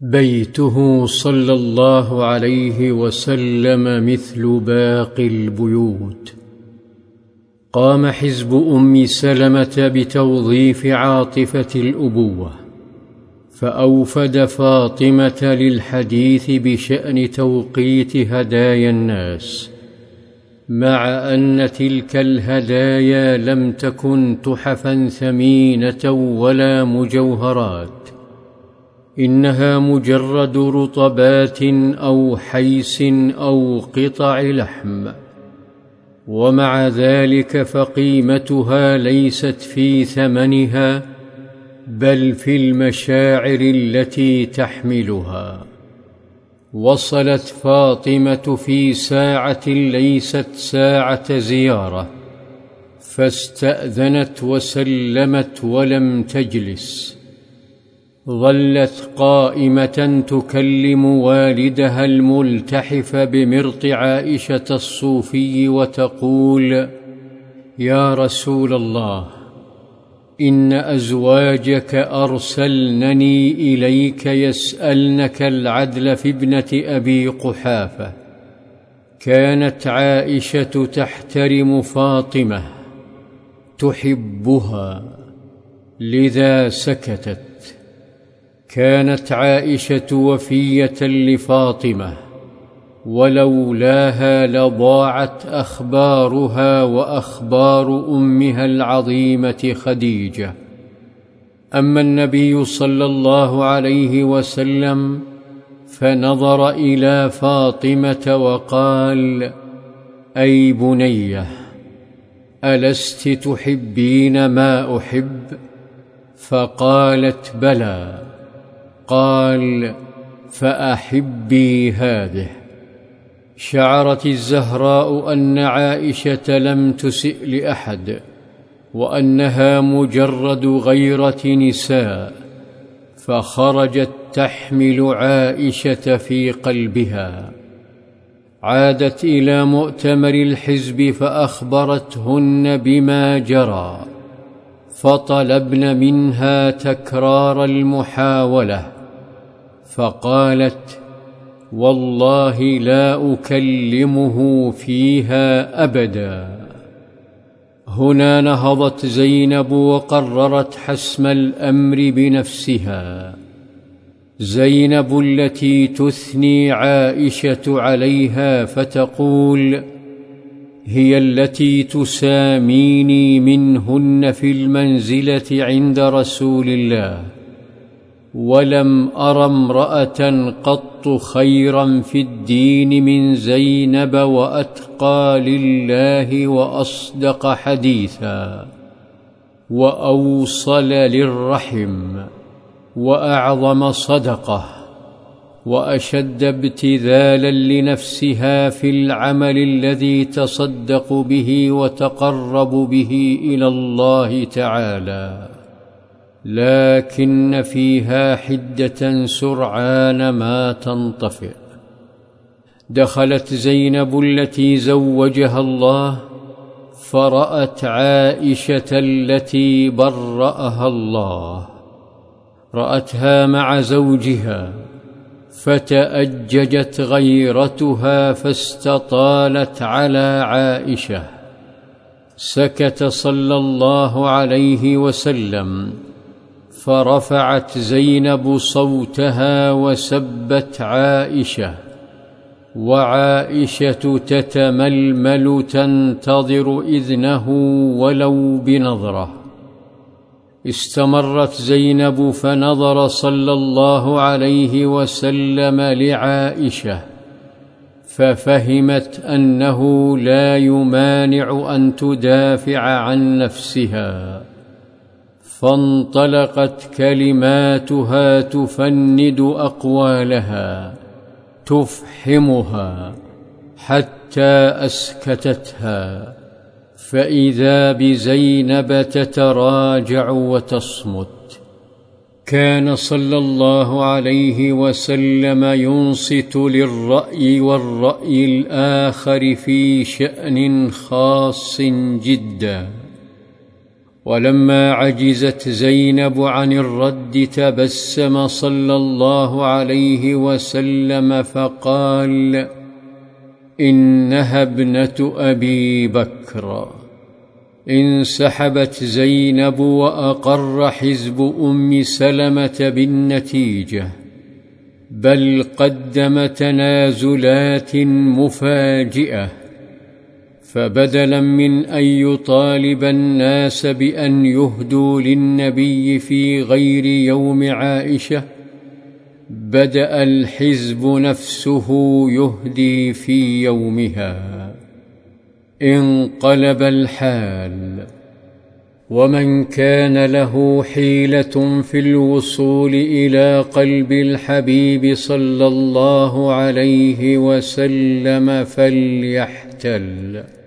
بيته صلى الله عليه وسلم مثل باقي البيوت. قام حزب أم سلمة بتوظيف عاطفة الأبوة فأوفد فاطمة للحديث بشأن توقيت هدايا الناس مع أن تلك الهدايا لم تكن تحفا ثمينة ولا مجوهرات. إنها مجرد رطبات أو حيس أو قطع لحم ومع ذلك فقيمتها ليست في ثمنها بل في المشاعر التي تحملها. وصلت فاطمة في ساعة ليست ساعة زيارة فاستأذنت وسلمت ولم تجلس. ظلت قائمة تكلم والدها الملتحف بمرط عائشة الصوفي وتقول يا رسول الله إن أزواجك أرسلنني إليك يسألنك العدل في ابنة أبي قحافة كانت عائشة تحترم فاطمة تحبها لذا سكتت. كانت عائشة وفية لفاطمة ولولاها لضاعت أخبارها وأخبار أمها العظيمة خديجة. أما النبي صلى الله عليه وسلم فنظر إلى فاطمة وقال أي بنية ألست تحبين ما أحب؟ فقالت بلى. قال فأحبي هذه. شعرت الزهراء أن عائشة لم تسئ لأحد وأنها مجرد غيرة نساء فخرجت تحمل عائشة في قلبها. عادت إلى مؤتمر الحزب فأخبرتهن بما جرى فطلبن منها تكرار المحاولة. فقالت والله لا أكلمه فيها أبدا. هنا نهضت زينب وقررت حسم الأمر بنفسها. زينب التي تثني عائشة عليها فتقول هي التي تساميني منهن في المنزلة عند رسول الله. ولم أر امرأة قط خيرا في الدين من زينب وأتقى لله وأصدق حديثا وأوصل للرحم وأعظم صدقة وأشد ابتذالا لنفسها في العمل الذي تصدق به وتقرب به إلى الله تعالى. لكن فيها حده سرعان ما تنطفئ. دخلت زينب التي زوجها الله فرأت عائشة التي برأها الله. رأتها مع زوجها فتأججت غيرتها فاستطالت على عائشة. سكت صلى الله عليه وسلم. فرفعت زينب صوتها وسبت عائشة وعائشة تتململ تنتظر إذنه ولو بنظرة. استمرت زينب فنظر صلى الله عليه وسلم لعائشة ففهمت أنه لا يمانع أن تدافع عن نفسها. فانطلقت كلماتها تفند أقوالها تفحمها حتى أسكتتها فإذا بزينب تتراجع وتصمت. كان صلى الله عليه وسلم ينصت للرأي والرأي الآخر في شأن خاص جدا. ولما عجزت زينب عن الرد تبسم صلى الله عليه وسلم فقال إنها ابنة أبي بكر. انسحبت زينب وأقر حزب أم سلمة بالنتيجة بل قدم تنازلات مفاجئة. فبدلا من أن يطالب الناس بأن يهدوا للنبي في غير يوم عائشة بدأ الحزب نفسه يهدي في يومها. انقلب الحال. ومن كان له حيلة في الوصول إلى قلب الحبيب صلى الله عليه وسلم فليحتل.